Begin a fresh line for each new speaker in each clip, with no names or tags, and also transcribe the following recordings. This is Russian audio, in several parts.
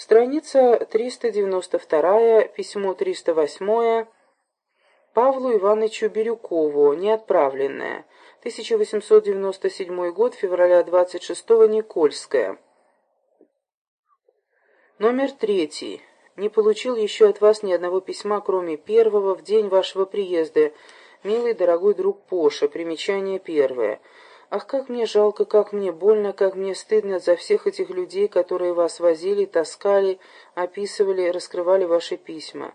Страница 392, письмо 308 Павлу Ивановичу Бирюкову, неотправленное. 1897 год, февраля 26 Никольская. Номер третий. Не получил еще от вас ни одного письма, кроме первого, в день вашего приезда. Милый, дорогой друг Поша. Примечание первое. Ах, как мне жалко, как мне больно, как мне стыдно за всех этих людей, которые вас возили, таскали, описывали, раскрывали ваши письма.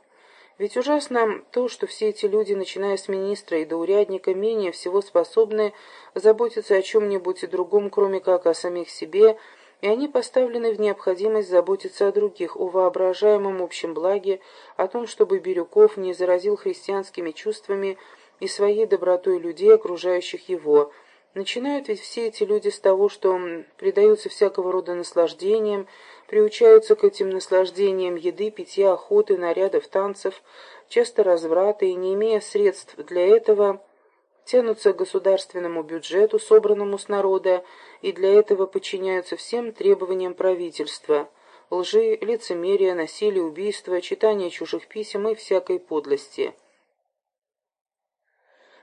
Ведь ужасно то, что все эти люди, начиная с министра и до урядника, менее всего способны заботиться о чем-нибудь другом, кроме как о самих себе, и они поставлены в необходимость заботиться о других, о воображаемом общем благе, о том, чтобы Бирюков не заразил христианскими чувствами и своей добротой людей, окружающих его – Начинают ведь все эти люди с того, что предаются всякого рода наслаждениям, приучаются к этим наслаждениям еды, питья, охоты, нарядов, танцев, часто разврата, и, не имея средств для этого, тянутся к государственному бюджету, собранному с народа, и для этого подчиняются всем требованиям правительства – лжи, лицемерия, насилия, убийства, читания чужих писем и всякой подлости –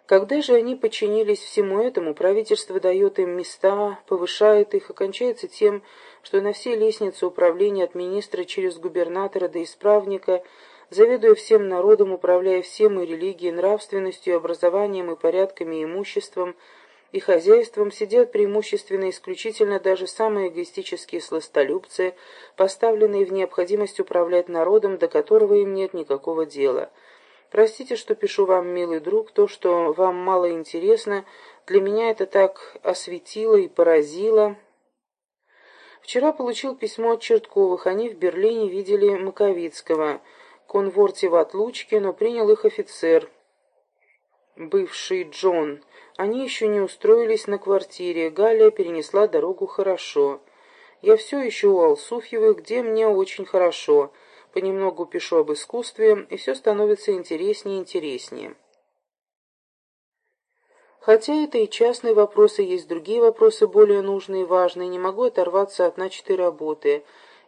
когда же они подчинились всему этому, правительство дает им места, повышает их, окончается тем, что на все лестницы управления от министра через губернатора до исправника, заведуя всем народом, управляя всем и религией, нравственностью, образованием и порядками и имуществом, и хозяйством сидят преимущественно исключительно даже самые эгоистические сластолюбцы, поставленные в необходимость управлять народом, до которого им нет никакого дела – Простите, что пишу вам, милый друг, то, что вам мало интересно. Для меня это так осветило и поразило. Вчера получил письмо от Чертковых. Они в Берлине видели Маковицкого. Конворте в отлучке, но принял их офицер, бывший Джон. Они еще не устроились на квартире. Галя перенесла дорогу хорошо. Я все еще у Алсуфьевых, где мне очень хорошо понемногу пишу об искусстве, и все становится интереснее и интереснее. Хотя это и частные вопросы, есть другие вопросы более нужные и важные, не могу оторваться от начатой работы.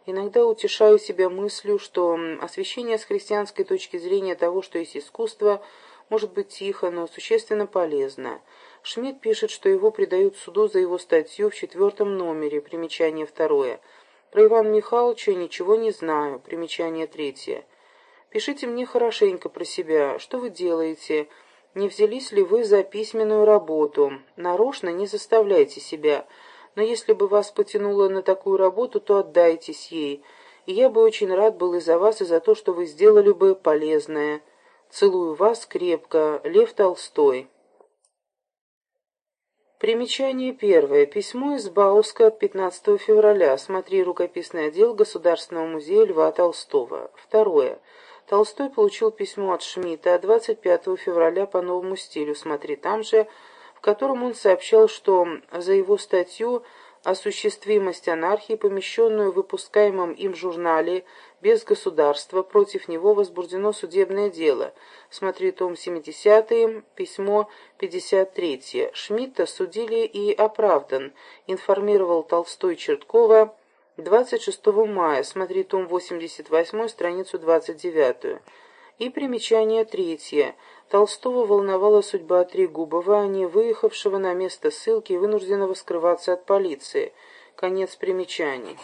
Иногда утешаю себя мыслью, что освещение с христианской точки зрения того, что есть искусство, может быть тихо, но существенно полезно. Шмидт пишет, что его предают суду за его статью в четвертом номере, примечание второе – про Ивана Михайловича ничего не знаю. Примечание третье. Пишите мне хорошенько про себя. Что вы делаете? Не взялись ли вы за письменную работу? Нарочно не заставляйте себя. Но если бы вас потянуло на такую работу, то отдайтесь ей. И я бы очень рад был и за вас, и за то, что вы сделали бы полезное. Целую вас крепко. Лев Толстой. Примечание первое. Письмо из Бауска от 15 февраля. Смотри рукописный отдел Государственного музея Льва Толстого. Второе. Толстой получил письмо от Шмидта 25 февраля по новому стилю. Смотри там же, в котором он сообщал, что за его статью осуществимость анархии, помещенную в выпускаемом им журнале «Без государства», против него возбуждено судебное дело. Смотри том 70, письмо 53. Шмидта судили и оправдан, информировал Толстой Черткова 26 мая. Смотри том 88, страницу 29. И примечание третье. Толстого волновала судьба Трегубова, не выехавшего на место ссылки и вынужденного скрываться от полиции. Конец примечаний.